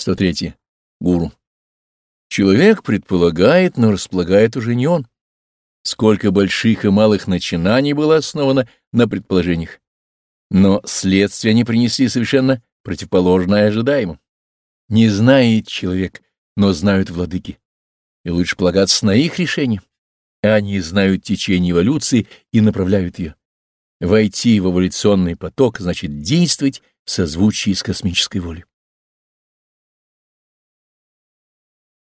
103. Гуру. Человек предполагает, но располагает уже не он. Сколько больших и малых начинаний было основано на предположениях. Но следствия они принесли совершенно противоположное ожидаемому. Не знает человек, но знают владыки. И лучше полагаться на их решение. Они знают течение эволюции и направляют ее. Войти в эволюционный поток значит действовать в созвучии с космической волей.